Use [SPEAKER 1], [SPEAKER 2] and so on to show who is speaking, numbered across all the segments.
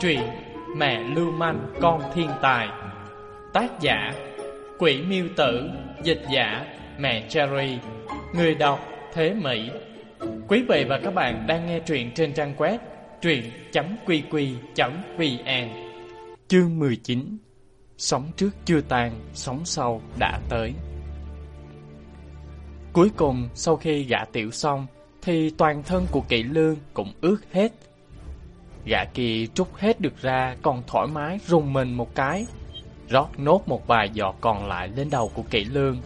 [SPEAKER 1] Truyện Mẹ Lưu Manh Con Thiên Tài. Tác giả Quỷ Miêu Tử. Dịch giả Mẹ Cherry. Người đọc Thế Mỹ. Quý vị và các bạn đang nghe truyện trên trang web truyện.qq.vn Chương 19 Sống trước chưa tan, sống sau đã tới. Cuối cùng, sau khi gã tiểu xong, thì toàn thân của kỵ lương cũng ướt hết. Dạ, gã kia trút hết được ra, còn thoải mái rùng mình một cái, rót nốt một vài giọt còn lại lên đầu của kỹ lương.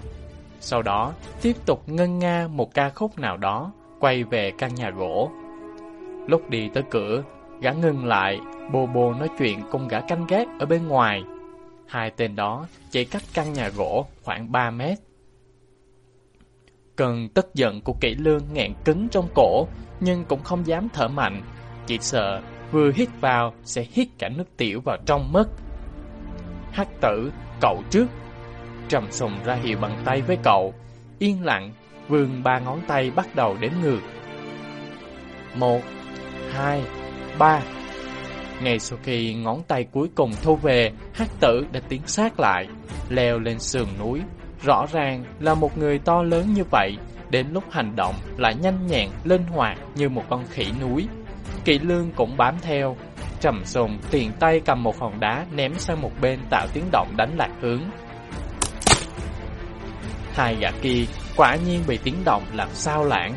[SPEAKER 1] Sau đó, tiếp tục ngân nga một ca khúc nào đó, quay về căn nhà gỗ. Lúc đi tới cửa, gã ngừng lại, bồ bồ nói chuyện cùng gã canh gác ở bên ngoài. Hai tên đó chỉ cách căn nhà gỗ khoảng 3 mét. Cơn tức giận của kỹ lương nghẹn cứng trong cổ, nhưng cũng không dám thở mạnh, chỉ sợ vừa hít vào sẽ hít cả nước tiểu vào trong mất. Hắc tử, cậu trước. Trầm sùng ra hiệu bằng tay với cậu, yên lặng, vươn ba ngón tay bắt đầu đếm ngược. Một, hai, ba. Ngay sau khi ngón tay cuối cùng thu về, hắc tử đã tiến sát lại, leo lên sườn núi, Rõ ràng là một người to lớn như vậy, đến lúc hành động lại nhanh nhẹn, linh hoạt như một con khỉ núi. Kỵ lương cũng bám theo. Trầm sùng tiền tay cầm một hòn đá ném sang một bên tạo tiếng động đánh lạc hướng. Hai gã kia quả nhiên bị tiếng động làm sao lãng,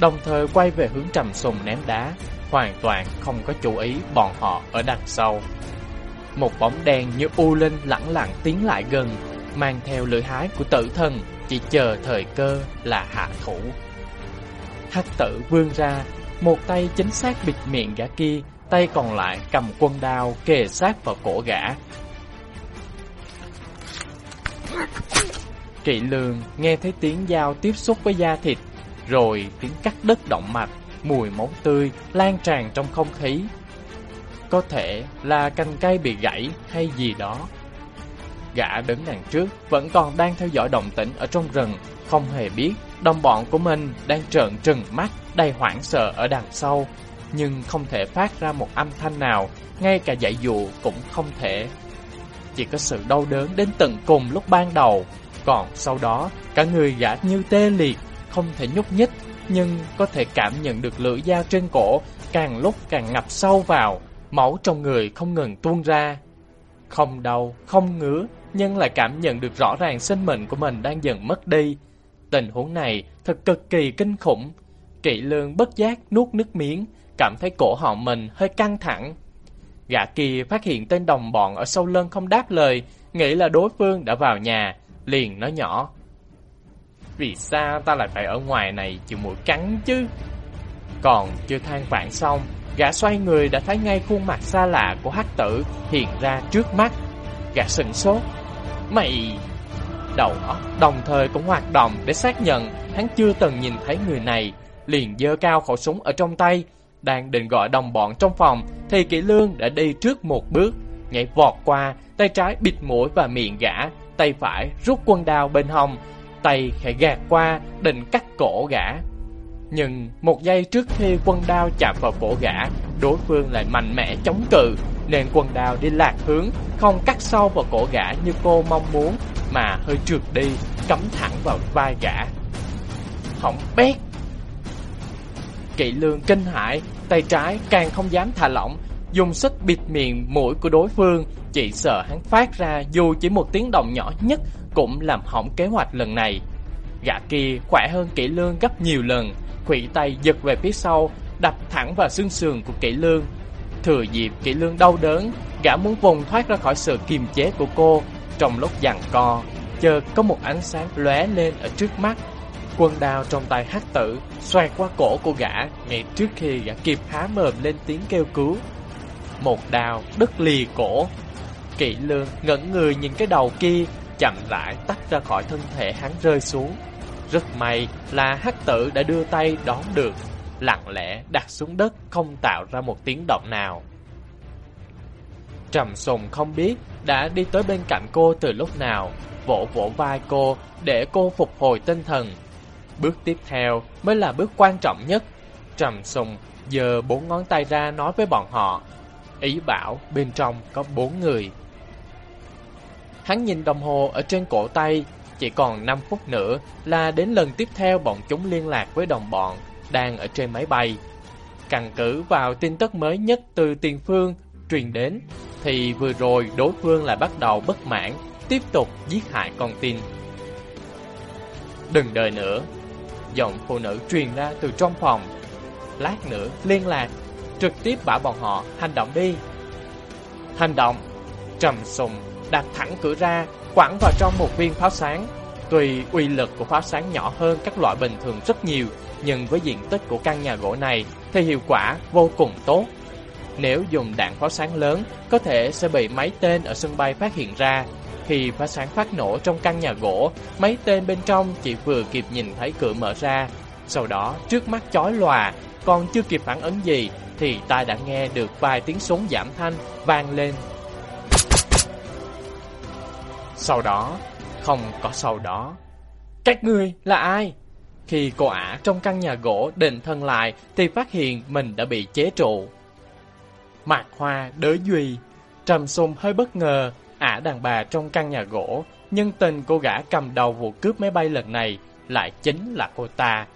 [SPEAKER 1] đồng thời quay về hướng trầm sùng ném đá, hoàn toàn không có chú ý bọn họ ở đằng sau. Một bóng đen như u linh lẳng lặng tiến lại gần, mang theo lưỡi hái của tử thần, chỉ chờ thời cơ là hạ thủ. Hắc tử vươn ra, một tay chính xác bịt miệng gã kia, tay còn lại cầm quân đao kề sát vào cổ gã. Kỵ lương nghe thấy tiếng dao tiếp xúc với da thịt, rồi tiếng cắt đứt động mạch, mùi máu tươi lan tràn trong không khí. Có thể là cành cây bị gãy hay gì đó. Gã đứng đằng trước vẫn còn đang theo dõi động tĩnh ở trong rừng, không hề biết đồng bọn của mình đang trợn trừng mắt đầy hoảng sợ ở đằng sau, nhưng không thể phát ra một âm thanh nào, ngay cả dạy dụ cũng không thể. Chỉ có sự đau đớn đến tận cùng lúc ban đầu, còn sau đó cả người gã như tê liệt, không thể nhúc nhích, nhưng có thể cảm nhận được lưỡi dao trên cổ càng lúc càng ngập sâu vào, máu trong người không ngừng tuôn ra. Không đau, không ngứa, nhưng lại cảm nhận được rõ ràng sinh mệnh của mình đang dần mất đi. Tình huống này thật cực kỳ kinh khủng. Kỵ lương bất giác nuốt nước miếng, cảm thấy cổ họng mình hơi căng thẳng. Gã kia phát hiện tên đồng bọn ở sâu lưng không đáp lời, nghĩ là đối phương đã vào nhà, liền nói nhỏ. Vì sao ta lại phải ở ngoài này chịu mũi cắn chứ? Còn chưa than vãn xong, gã xoay người đã thấy ngay khuôn mặt xa lạ của hắc tử hiện ra trước mắt. Gã sừng sốt, Mày... Đầu óc đồng thời cũng hoạt động để xác nhận hắn chưa từng nhìn thấy người này, liền dơ cao khẩu súng ở trong tay, đang định gọi đồng bọn trong phòng thì Kỷ Lương đã đi trước một bước, nhảy vọt qua, tay trái bịt mũi và miệng gã, tay phải rút quân đao bên hông, tay khẽ gạt qua định cắt cổ gã. Nhưng một giây trước khi quân đao chạm vào cổ gã, đối phương lại mạnh mẽ chống cự, nên quần đào đi lạc hướng, không cắt sâu vào cổ gã như cô mong muốn, mà hơi trượt đi, cắm thẳng vào vai gã. Hỏng bét! Kỵ lương kinh hãi, tay trái càng không dám thả lỏng, dùng sức bịt miệng mũi của đối phương, chỉ sợ hắn phát ra dù chỉ một tiếng động nhỏ nhất cũng làm hỏng kế hoạch lần này. Gã kia khỏe hơn kỹ lương gấp nhiều lần, khủy tay giật về phía sau, đập thẳng vào xương sườn của kỹ lương. Thừa dịp kỹ lương đau đớn, gã muốn vùng thoát ra khỏi sự kiềm chế của cô. Trong lúc giằng co, chợt có một ánh sáng lóe lên ở trước mắt. Quân đao trong tay hắc tử xoay qua cổ của gã ngay trước khi gã kịp há mồm lên tiếng kêu cứu. Một đao đứt lì cổ. Kỵ lương ngẩn người nhìn cái đầu kia, chậm rãi tách ra khỏi thân thể hắn rơi xuống. Rất may là hắc tử đã đưa tay đón được, lặng lẽ đặt xuống đất không tạo ra một tiếng động nào. Trầm sùng không biết đã đi tới bên cạnh cô từ lúc nào, vỗ vỗ vai cô để cô phục hồi tinh thần. Bước tiếp theo mới là bước quan trọng nhất. Trầm sùng giờ bốn ngón tay ra nói với bọn họ. Ý bảo bên trong có bốn người. Hắn nhìn đồng hồ ở trên cổ tay, chỉ còn 5 phút nữa là đến lần tiếp theo bọn chúng liên lạc với đồng bọn đang ở trên máy bay. Căn cứ vào tin tức mới nhất từ tiền phương truyền đến, thì vừa rồi đối phương lại bắt đầu bất mãn, tiếp tục giết hại con tin. Đừng đợi nữa, giọng phụ nữ truyền ra từ trong phòng. Lát nữa liên lạc, trực tiếp bảo bọn họ hành động đi. Hành động, trầm sùng đặt thẳng cửa ra, quẳng vào trong một viên pháo sáng. Tuy uy lực của pháo sáng nhỏ hơn các loại bình thường rất nhiều, nhưng với diện tích của căn nhà gỗ này thì hiệu quả vô cùng tốt. Nếu dùng đạn pháo sáng lớn, có thể sẽ bị máy tên ở sân bay phát hiện ra. Khi pháo sáng phát nổ trong căn nhà gỗ, máy tên bên trong chỉ vừa kịp nhìn thấy cửa mở ra. Sau đó, trước mắt chói lòa, còn chưa kịp phản ứng gì, thì ta đã nghe được vài tiếng súng giảm thanh vang lên. Sau đó, không có sau đó. Các người là ai? Khi cô ả trong căn nhà gỗ định thân lại thì phát hiện mình đã bị chế trụ. Mạc Hoa đới Duy, Trầm Sùng hơi bất ngờ, ả đàn bà trong căn nhà gỗ, nhưng tình cô gã cầm đầu vụ cướp máy bay lần này lại chính là cô ta.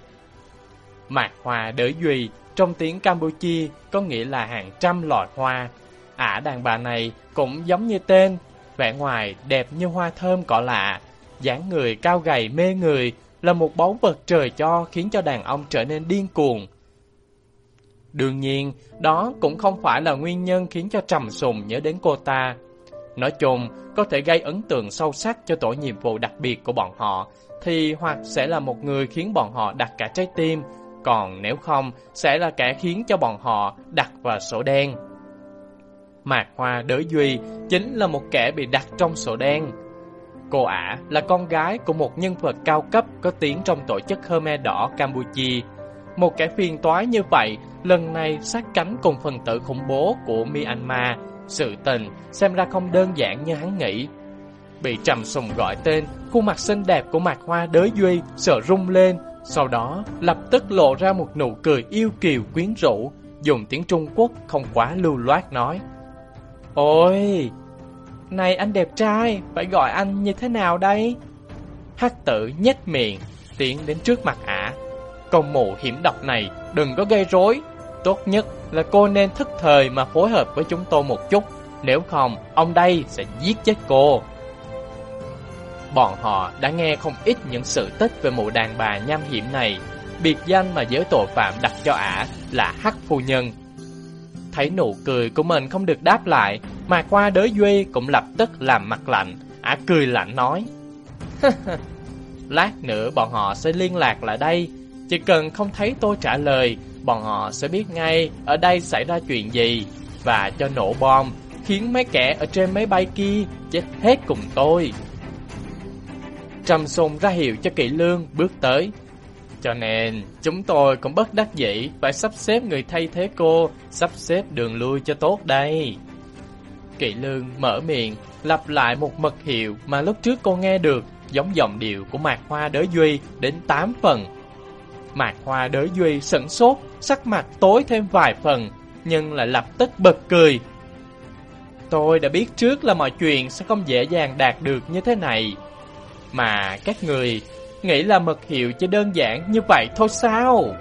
[SPEAKER 1] Mạc Hoa đới Duy, trong tiếng Campuchia có nghĩa là hàng trăm loài hoa. Ả đàn bà này cũng giống như tên, vẻ ngoài đẹp như hoa thơm cỏ lạ, dáng người cao gầy mê người, là một báu vật trời cho khiến cho đàn ông trở nên điên cuồng. Đương nhiên, đó cũng không phải là nguyên nhân khiến cho Trầm Sùng nhớ đến cô ta. Nói chung, có thể gây ấn tượng sâu sắc cho tổ nhiệm vụ đặc biệt của bọn họ, thì hoặc sẽ là một người khiến bọn họ đặt cả trái tim, còn nếu không, sẽ là kẻ khiến cho bọn họ đặt vào sổ đen. Mạc Hoa Đới Duy chính là một kẻ bị đặt trong sổ đen. Cô ả là con gái của một nhân vật cao cấp có tiếng trong tổ chức Khmer Đỏ Campuchia. Một kẻ phiền toái như vậy, lần này sát cánh cùng phần tử khủng bố của Myanmar. Sự tình xem ra không đơn giản như hắn nghĩ. Bị trầm sùng gọi tên, khuôn mặt xinh đẹp của Mạc Hoa đới duy sợ rung lên, sau đó lập tức lộ ra một nụ cười yêu kiều quyến rũ, dùng tiếng Trung Quốc không quá lưu loát nói. Ôi, này anh đẹp trai, phải gọi anh như thế nào đây? Hắc tử nhếch miệng, tiến đến trước mặt ả. Công mụ hiểm độc này, đừng có gây rối. Tốt nhất là cô nên thức thời mà phối hợp với chúng tôi một chút. Nếu không, ông đây sẽ giết chết cô. Bọn họ đã nghe không ít những sự tích về mụ đàn bà nham hiểm này. Biệt danh mà giới tội phạm đặt cho ả là Hắc Phu Nhân. Thấy nụ cười của mình không được đáp lại, mà qua đới Duy cũng lập tức làm mặt lạnh, ả cười lạnh nói. Lát nữa bọn họ sẽ liên lạc lại đây, chỉ cần không thấy tôi trả lời, bọn họ sẽ biết ngay ở đây xảy ra chuyện gì, và cho nổ bom, khiến mấy kẻ ở trên máy bay kia chết hết cùng tôi. Trầm Sùng ra hiệu cho Kỵ Lương bước tới. Cho nên, chúng tôi cũng bất đắc dĩ phải sắp xếp người thay thế cô, sắp xếp đường lui cho tốt đây. Kỵ Lương mở miệng, lặp lại một mật hiệu mà lúc trước cô nghe được, giống giọng điệu của Mạc Hoa Đới Duy đến 8 phần. Mạc Hoa Đới Duy sững sốt, sắc mặt tối thêm vài phần, nhưng lại lập tức bật cười. Tôi đã biết trước là mọi chuyện sẽ không dễ dàng đạt được như thế này. Mà các người nghĩ là mật hiệu chỉ đơn giản như vậy thôi sao?